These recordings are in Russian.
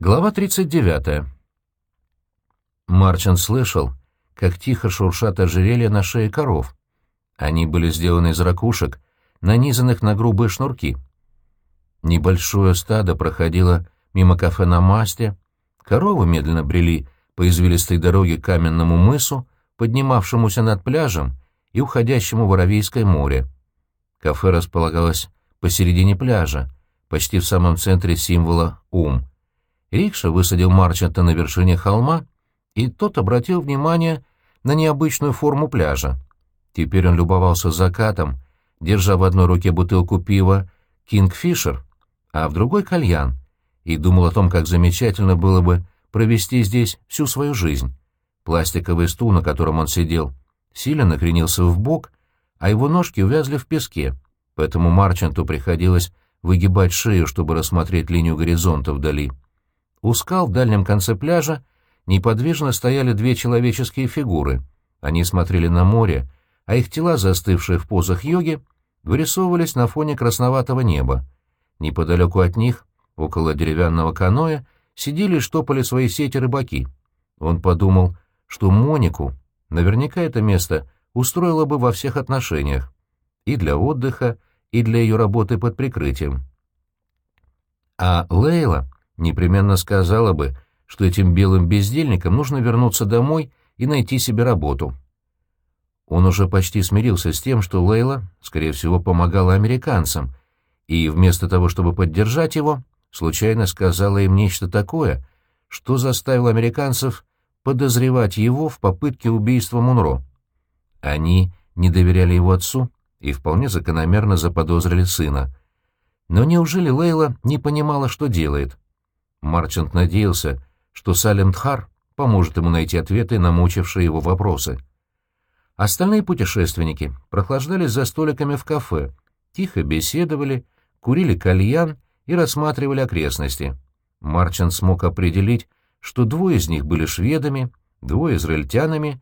Глава 39. Марчин слышал, как тихо шуршат ожерелья на шее коров. Они были сделаны из ракушек, нанизанных на грубые шнурки. Небольшое стадо проходило мимо кафе на масте, коровы медленно брели по извилистой дороге к каменному мысу, поднимавшемуся над пляжем и уходящему в Аравийское море. Кафе располагалось посередине пляжа, почти в самом центре символа «Ом». Рикша высадил Марчанта на вершине холма, и тот обратил внимание на необычную форму пляжа. Теперь он любовался закатом, держа в одной руке бутылку пива «Кингфишер», а в другой — кальян, и думал о том, как замечательно было бы провести здесь всю свою жизнь. Пластиковый стул, на котором он сидел, сильно накренился в бок, а его ножки увязли в песке, поэтому Марчанту приходилось выгибать шею, чтобы рассмотреть линию горизонта вдали. У скал в дальнем конце пляжа неподвижно стояли две человеческие фигуры. Они смотрели на море, а их тела, застывшие в позах йоги, вырисовывались на фоне красноватого неба. Неподалеку от них, около деревянного каноэ, сидели и штопали свои сети рыбаки. Он подумал, что Монику наверняка это место устроило бы во всех отношениях. И для отдыха, и для ее работы под прикрытием. А Лейла непременно сказала бы, что этим белым бездельникам нужно вернуться домой и найти себе работу. Он уже почти смирился с тем, что Лейла, скорее всего, помогала американцам, и вместо того, чтобы поддержать его, случайно сказала им нечто такое, что заставило американцев подозревать его в попытке убийства Мунро. Они не доверяли его отцу и вполне закономерно заподозрили сына. Но неужели Лейла не понимала, что делает? Марчант надеялся, что Салем Тхар поможет ему найти ответы на мучившие его вопросы. Остальные путешественники прохлаждались за столиками в кафе, тихо беседовали, курили кальян и рассматривали окрестности. Марчант смог определить, что двое из них были шведами, двое израильтянами,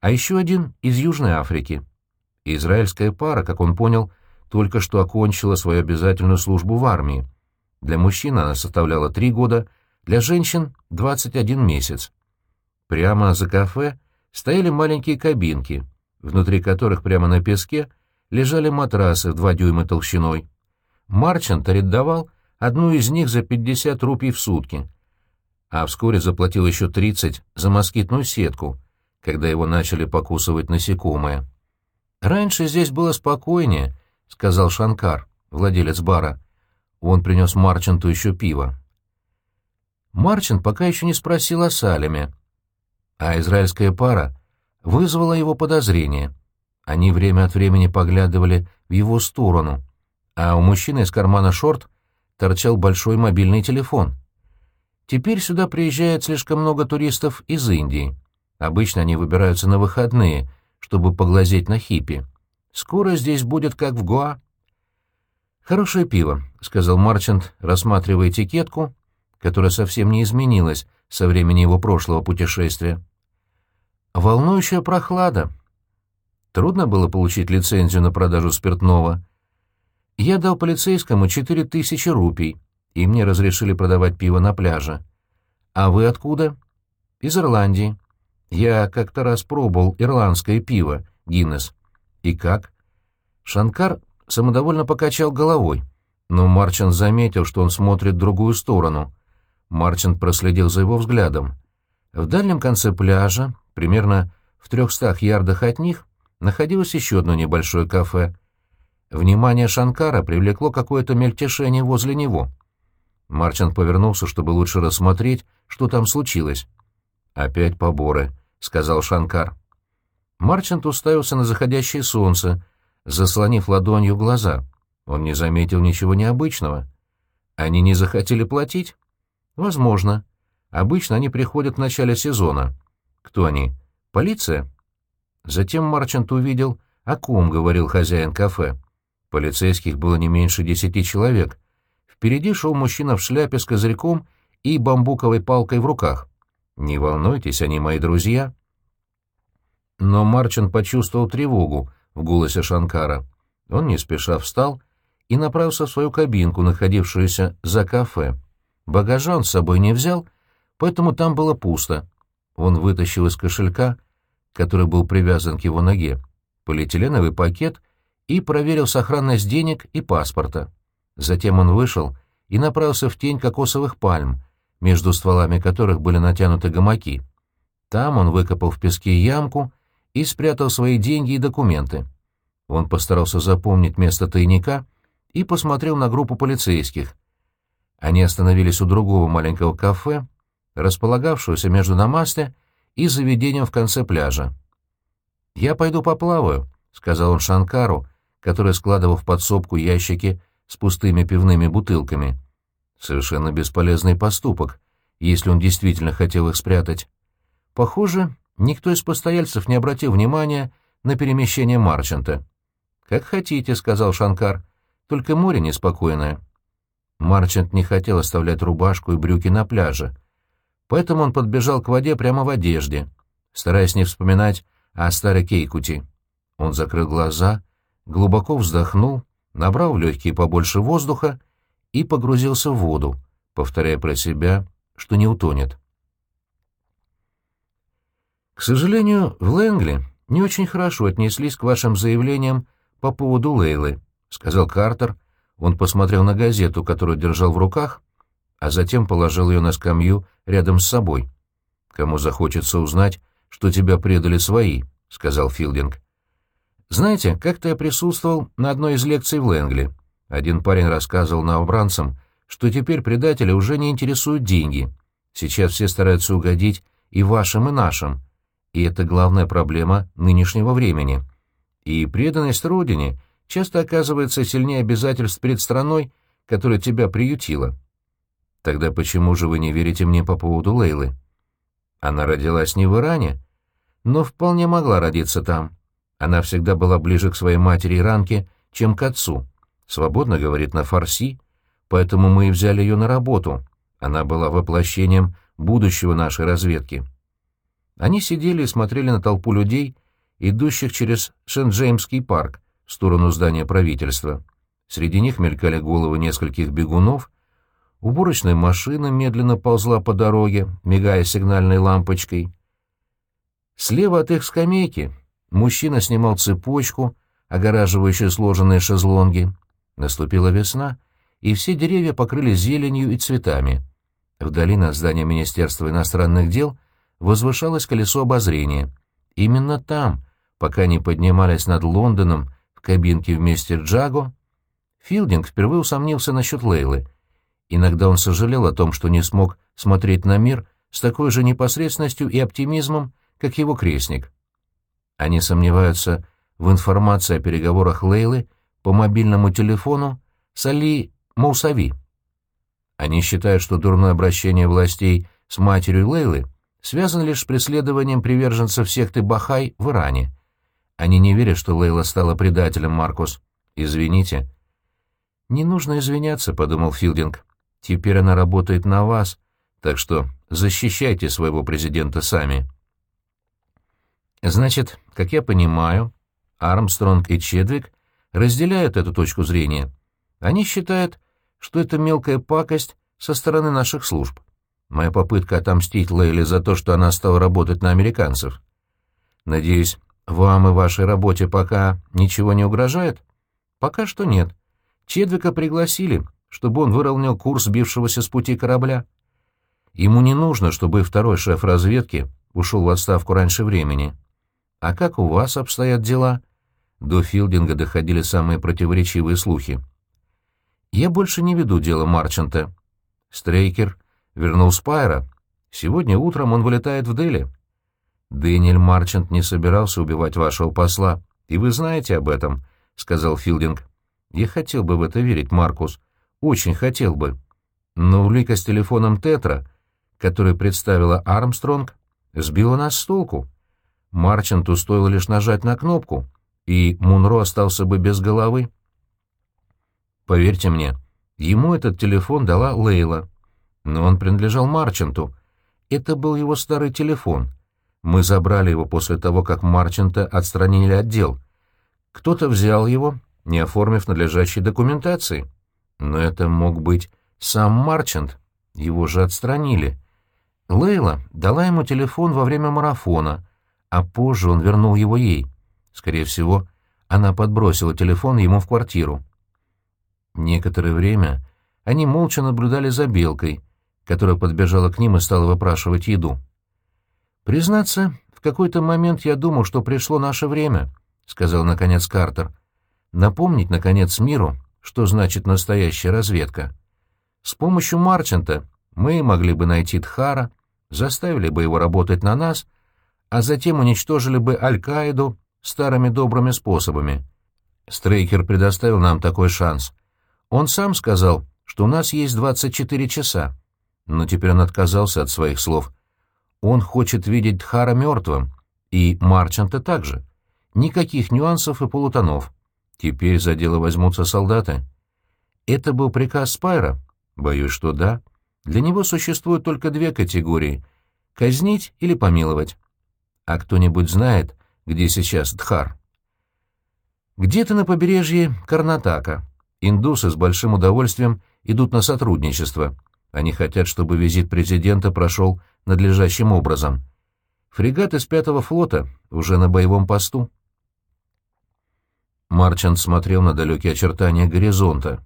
а еще один из Южной Африки. Израильская пара, как он понял, только что окончила свою обязательную службу в армии — для мужчин она составляла три года, для женщин — 21 месяц. Прямо за кафе стояли маленькие кабинки, внутри которых прямо на песке лежали матрасы в два дюйма толщиной. Марчант арендовал одну из них за 50 рупий в сутки, а вскоре заплатил еще 30 за москитную сетку, когда его начали покусывать насекомые. «Раньше здесь было спокойнее», — сказал Шанкар, владелец бара. Он принес Марчанту еще пиво. Марчант пока еще не спросил о Салеме, а израильская пара вызвала его подозрение. Они время от времени поглядывали в его сторону, а у мужчины из кармана шорт торчал большой мобильный телефон. Теперь сюда приезжает слишком много туристов из Индии. Обычно они выбираются на выходные, чтобы поглазеть на хиппи. Скоро здесь будет как в Гоа. «Хорошее пиво», — сказал Марчант, рассматривая этикетку, которая совсем не изменилась со времени его прошлого путешествия. «Волнующая прохлада. Трудно было получить лицензию на продажу спиртного. Я дал полицейскому четыре тысячи рупий, и мне разрешили продавать пиво на пляже. А вы откуда?» «Из Ирландии. Я как-то раз пробовал ирландское пиво, Гиннес. И как?» Шанкар самодовольно покачал головой, но Марчант заметил, что он смотрит в другую сторону. Марчант проследил за его взглядом. В дальнем конце пляжа, примерно в трехстах ярдах от них, находилось еще одно небольшое кафе. Внимание Шанкара привлекло какое-то мельтешение возле него. Марчант повернулся, чтобы лучше рассмотреть, что там случилось. «Опять поборы», — сказал Шанкар. Марчант уставился на заходящее солнце, заслонив ладонью глаза. Он не заметил ничего необычного. Они не захотели платить? Возможно. Обычно они приходят в начале сезона. Кто они? Полиция? Затем Марчант увидел, о ком говорил хозяин кафе. Полицейских было не меньше десяти человек. Впереди шел мужчина в шляпе с козырьком и бамбуковой палкой в руках. «Не волнуйтесь, они мои друзья». Но Марчант почувствовал тревогу, в голосе Шанкара. Он не спеша встал и направился в свою кабинку, находившуюся за кафе. Багажа он с собой не взял, поэтому там было пусто. Он вытащил из кошелька, который был привязан к его ноге, полиэтиленовый пакет и проверил сохранность денег и паспорта. Затем он вышел и направился в тень кокосовых пальм, между стволами которых были натянуты гамаки. Там он выкопал в песке ямку и спрятал свои деньги и документы. Он постарался запомнить место тайника и посмотрел на группу полицейских. Они остановились у другого маленького кафе, располагавшегося между Намасте и заведением в конце пляжа. «Я пойду поплаваю», — сказал он Шанкару, который складывал в подсобку ящики с пустыми пивными бутылками. Совершенно бесполезный поступок, если он действительно хотел их спрятать. Похоже, никто из постояльцев не обратил внимания на перемещение Марчанта. «Как хотите», — сказал Шанкар, — «только море неспокойное». Марчант не хотел оставлять рубашку и брюки на пляже, поэтому он подбежал к воде прямо в одежде, стараясь не вспоминать о старой Кейкути. Он закрыл глаза, глубоко вздохнул, набрал в легкие побольше воздуха и погрузился в воду, повторяя про себя, что не утонет. К сожалению, в Лэнгли не очень хорошо отнеслись к вашим заявлениям по поводу Лейлы, — сказал Картер. Он посмотрел на газету, которую держал в руках, а затем положил ее на скамью рядом с собой. «Кому захочется узнать, что тебя предали свои», — сказал Филдинг. «Знаете, как-то я присутствовал на одной из лекций в Лэнгли. Один парень рассказывал новобранцам, что теперь предателя уже не интересуют деньги. Сейчас все стараются угодить и вашим, и нашим. И это главная проблема нынешнего времени. И преданность Родине часто оказывается сильнее обязательств перед страной, которая тебя приютила. Тогда почему же вы не верите мне по поводу Лейлы? Она родилась не в Иране, но вполне могла родиться там. Она всегда была ближе к своей матери Иранке, чем к отцу. Свободно говорит на фарси, поэтому мы и взяли ее на работу. Она была воплощением будущего нашей разведки. Они сидели и смотрели на толпу людей, идущих через Сент-Джеймский парк в сторону здания правительства. Среди них мелькали головы нескольких бегунов, уборочная машина медленно ползла по дороге, мигая сигнальной лампочкой. Слева от их скамейки мужчина снимал цепочку, огораживающую сложенные шезлонги. Наступила весна, и все деревья покрылись зеленью и цветами. Вдали на здании Министерства иностранных дел возвышалось колесо обозрения. Именно там, пока они поднимались над Лондоном в кабинке вместе Джаго, Филдинг впервые усомнился насчет Лейлы. Иногда он сожалел о том, что не смог смотреть на мир с такой же непосредственностью и оптимизмом, как его крестник. Они сомневаются в информации о переговорах Лейлы по мобильному телефону с Али Мусави. Они считают, что дурное обращение властей с матерью Лейлы связано лишь с преследованием приверженцев секты Бахай в Иране. Они не верят, что Лейла стала предателем, Маркус. Извините. Не нужно извиняться, — подумал Филдинг. Теперь она работает на вас, так что защищайте своего президента сами. Значит, как я понимаю, Армстронг и Чедвик разделяют эту точку зрения. Они считают, что это мелкая пакость со стороны наших служб. Моя попытка отомстить Лейле за то, что она стала работать на американцев. Надеюсь, вам и вашей работе пока ничего не угрожает? Пока что нет. Чедвика пригласили, чтобы он выровнял курс сбившегося с пути корабля. Ему не нужно, чтобы второй шеф разведки ушел в отставку раньше времени. А как у вас обстоят дела? До Филдинга доходили самые противоречивые слухи. Я больше не веду дело Марчанта. Стрейкер вернул Спайра. Сегодня утром он вылетает в Дели. «Дэниэль Марчант не собирался убивать вашего посла, и вы знаете об этом», — сказал Филдинг. «Я хотел бы в это верить, Маркус. Очень хотел бы. Но улика с телефоном Тетра, который представила Армстронг, сбила нас с толку. Марчанту стоило лишь нажать на кнопку, и Мунро остался бы без головы. Поверьте мне, ему этот телефон дала Лейла. Но он принадлежал Марчанту. Это был его старый телефон — мы забрали его после того, как Марчанта отстранили от дел. Кто-то взял его, не оформив надлежащей документации. Но это мог быть сам Марчант. Его же отстранили. Лейла дала ему телефон во время марафона, а позже он вернул его ей. Скорее всего, она подбросила телефон ему в квартиру. Некоторое время они молча наблюдали за Белкой, которая подбежала к ним и стала выпрашивать еду. «Признаться, в какой-то момент я думал, что пришло наше время», — сказал, наконец, Картер. «Напомнить, наконец, миру, что значит настоящая разведка. С помощью Марчанта мы могли бы найти Тхара, заставили бы его работать на нас, а затем уничтожили бы Аль-Каиду старыми добрыми способами. Стрейкер предоставил нам такой шанс. Он сам сказал, что у нас есть 24 часа. Но теперь он отказался от своих слов. Он хочет видеть Тхара мертвым, и Марчанта также. Никаких нюансов и полутонов. Теперь за дело возьмутся солдаты. Это был приказ Спайра? Боюсь, что да. Для него существуют только две категории — казнить или помиловать. А кто-нибудь знает, где сейчас Дхар? Где-то на побережье Карнатака. Индусы с большим удовольствием идут на сотрудничество. Они хотят, чтобы визит президента прошел надлежащим образом. Фрегат из пятого флота уже на боевом посту. Марчант смотрел на далекие очертания горизонта.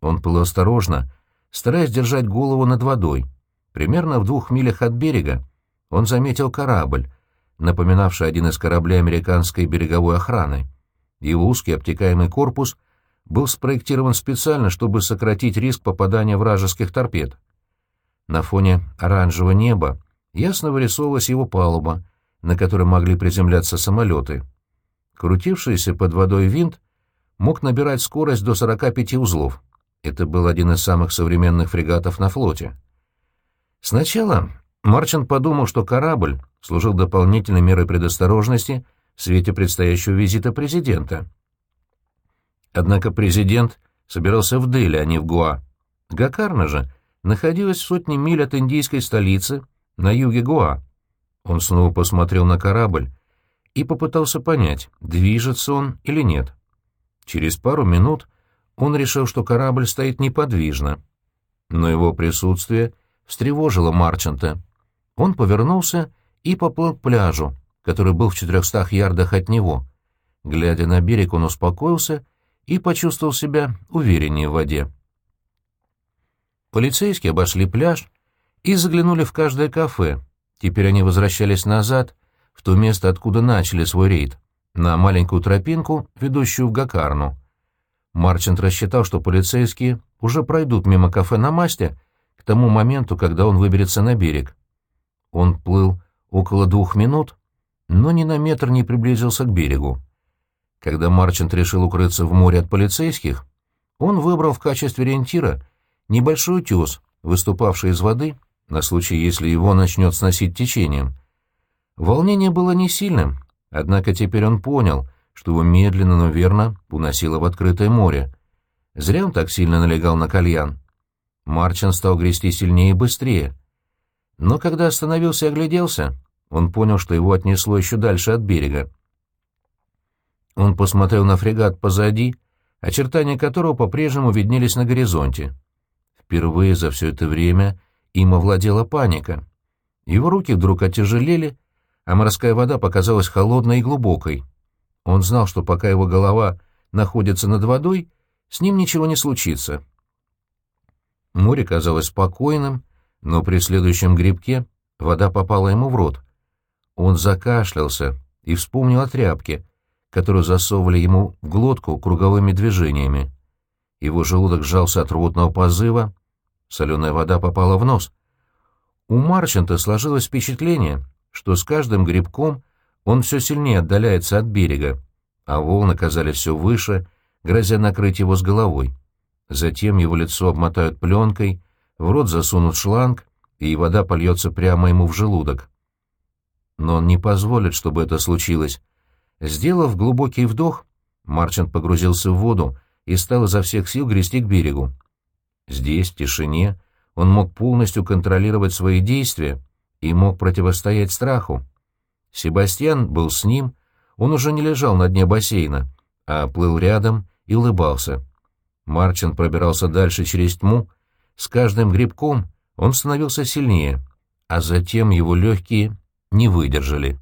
Он плыл осторожно, стараясь держать голову над водой. Примерно в двух милях от берега он заметил корабль, напоминавший один из кораблей американской береговой охраны. Его узкий обтекаемый корпус был спроектирован специально, чтобы сократить риск попадания вражеских торпед. На фоне оранжевого неба ясно вырисовывалась его палуба, на которой могли приземляться самолеты. Крутившийся под водой винт мог набирать скорость до 45 узлов. Это был один из самых современных фрегатов на флоте. Сначала Марчант подумал, что корабль служил дополнительной мерой предосторожности в свете предстоящего визита президента. Однако президент собирался в Дели, а не в Гуа. Гакарна же находилась в сотне миль от индийской столицы на юге Гуа. Он снова посмотрел на корабль и попытался понять, движется он или нет. Через пару минут он решил, что корабль стоит неподвижно. Но его присутствие встревожило Марчанта. Он повернулся и поплыл к пляжу, который был в четырехстах ярдах от него. Глядя на берег, он успокоился и почувствовал себя увереннее в воде. Полицейские обошли пляж и заглянули в каждое кафе. Теперь они возвращались назад, в то место, откуда начали свой рейд, на маленькую тропинку, ведущую в Гакарну. Марчант рассчитал, что полицейские уже пройдут мимо кафе на масте к тому моменту, когда он выберется на берег. Он плыл около двух минут, но ни на метр не приблизился к берегу. Когда Марчант решил укрыться в море от полицейских, он выбрал в качестве ориентира небольшой утес, выступавший из воды, на случай, если его начнет сносить течением. Волнение было не сильным, однако теперь он понял, что его медленно, но верно уносило в открытое море. Зря он так сильно налегал на кальян. Марчин стал грести сильнее и быстрее. Но когда остановился и огляделся, он понял, что его отнесло еще дальше от берега. Он посмотрел на фрегат позади, очертания которого по-прежнему виднелись на горизонте. Впервые за все это время им овладела паника. Его руки вдруг отяжелели, а морская вода показалась холодной и глубокой. Он знал, что пока его голова находится над водой, с ним ничего не случится. Море казалось спокойным, но при следующем грибке вода попала ему в рот. Он закашлялся и вспомнил о тряпке, которую засовывали ему в глотку круговыми движениями. Его желудок сжался от рвотного позыва, соленая вода попала в нос. У Марчанта сложилось впечатление, что с каждым грибком он все сильнее отдаляется от берега, а волны казались все выше, грозя накрыть его с головой. Затем его лицо обмотают пленкой, в рот засунут шланг, и вода польется прямо ему в желудок. Но он не позволит, чтобы это случилось. Сделав глубокий вдох, Марчант погрузился в воду и стал изо всех сил грести к берегу. Здесь, в тишине, он мог полностью контролировать свои действия и мог противостоять страху. Себастьян был с ним, он уже не лежал на дне бассейна, а плыл рядом и улыбался. Марчант пробирался дальше через тьму, с каждым грибком он становился сильнее, а затем его легкие не выдержали.